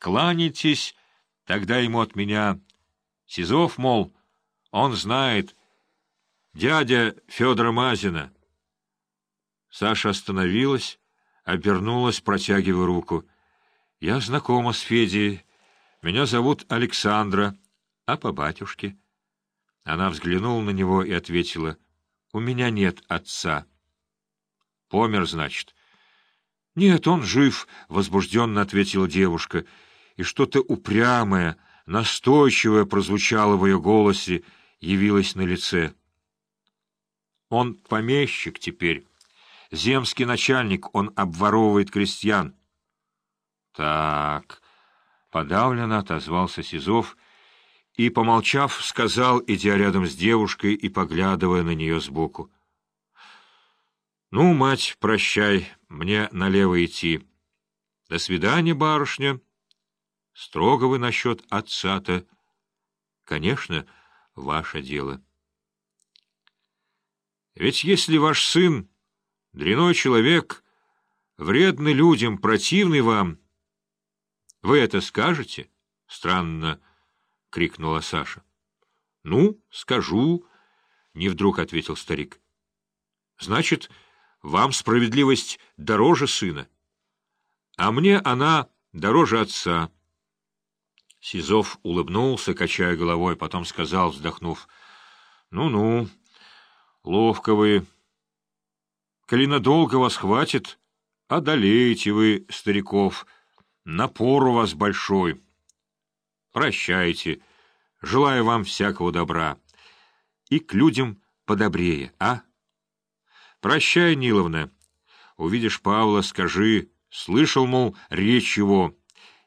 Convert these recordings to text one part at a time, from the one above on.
кланяйтесь тогда ему от меня. Сизов, мол, он знает, дядя Федора Мазина. Саша остановилась, обернулась, протягивая руку. — Я знакома с Федей. Меня зовут Александра, а по батюшке. Она взглянула на него и ответила, — У меня нет отца. — Помер, значит. — Нет, он жив, — возбужденно ответила девушка, и что-то упрямое, настойчивое прозвучало в ее голосе, явилось на лице. Он помещик теперь. Земский начальник, он обворовывает крестьян. — Так, — подавленно отозвался Сизов и, помолчав, сказал, идя рядом с девушкой и поглядывая на нее сбоку. — Ну, мать, прощай, мне налево идти. — До свидания, барышня. — Строго вы насчет отца-то. — Конечно, ваше дело. — Ведь если ваш сын Дряной человек, вредный людям, противный вам. — Вы это скажете? — странно — крикнула Саша. — Ну, скажу, — не вдруг ответил старик. — Значит, вам справедливость дороже сына, а мне она дороже отца. Сизов улыбнулся, качая головой, потом сказал, вздохнув, «Ну — Ну-ну, ловко вы... Коли надолго вас хватит, одолеете вы, стариков. Напор у вас большой. Прощайте. Желаю вам всякого добра. И к людям подобрее, а? Прощай, Ниловна. Увидишь Павла, скажи, слышал, мол, речь его.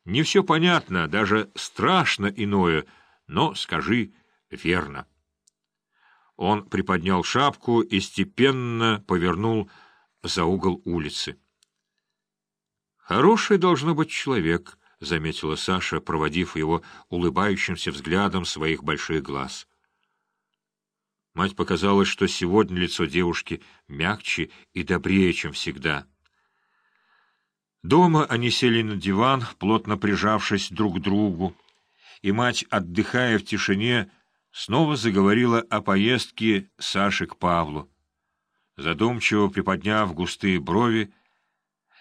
Не все понятно, даже страшно иное, но скажи верно. Он приподнял шапку и степенно повернул за угол улицы. «Хороший должно быть человек», — заметила Саша, проводив его улыбающимся взглядом своих больших глаз. Мать показалось, что сегодня лицо девушки мягче и добрее, чем всегда. Дома они сели на диван, плотно прижавшись друг к другу, и мать, отдыхая в тишине, — снова заговорила о поездке Саши к Павлу. Задумчиво приподняв густые брови,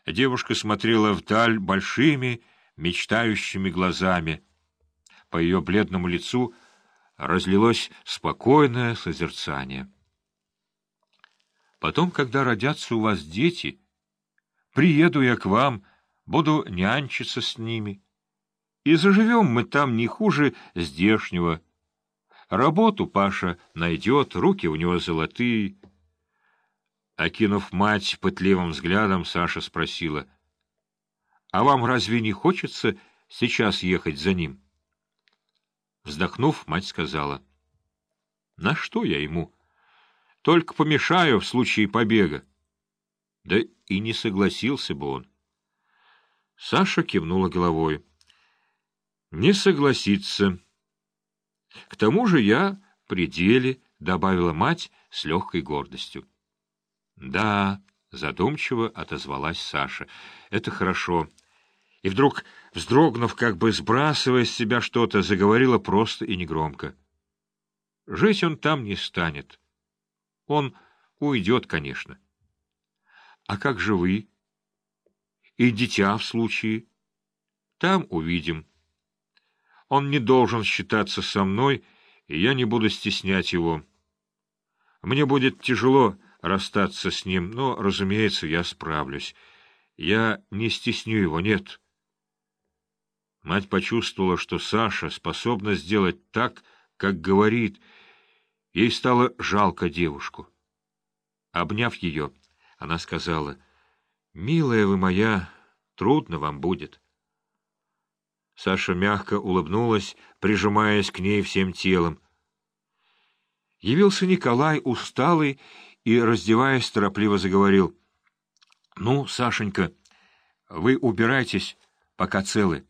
девушка смотрела вдаль большими, мечтающими глазами. По ее бледному лицу разлилось спокойное созерцание. Потом, когда родятся у вас дети, приеду я к вам, буду нянчиться с ними, и заживем мы там не хуже здешнего, Работу Паша найдет, руки у него золотые. Окинув мать пытливым взглядом, Саша спросила, «А вам разве не хочется сейчас ехать за ним?» Вздохнув, мать сказала, «На что я ему? Только помешаю в случае побега». Да и не согласился бы он. Саша кивнула головой. «Не согласится». К тому же я при деле, — добавила мать с легкой гордостью. — Да, — задумчиво отозвалась Саша, — это хорошо. И вдруг, вздрогнув, как бы сбрасывая с себя что-то, заговорила просто и негромко. Жить он там не станет. Он уйдет, конечно. А как же вы? И дитя в случае? Там увидим. Он не должен считаться со мной, и я не буду стеснять его. Мне будет тяжело расстаться с ним, но, разумеется, я справлюсь. Я не стесню его, нет. Мать почувствовала, что Саша способна сделать так, как говорит. Ей стало жалко девушку. Обняв ее, она сказала, «Милая вы моя, трудно вам будет». Саша мягко улыбнулась, прижимаясь к ней всем телом. Явился Николай, усталый, и, раздеваясь, торопливо заговорил. — Ну, Сашенька, вы убирайтесь, пока целы.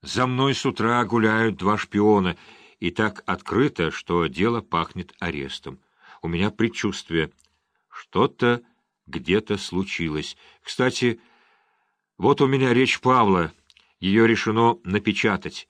За мной с утра гуляют два шпиона, и так открыто, что дело пахнет арестом. У меня предчувствие. Что-то где-то случилось. Кстати, вот у меня речь Павла — Ее решено напечатать.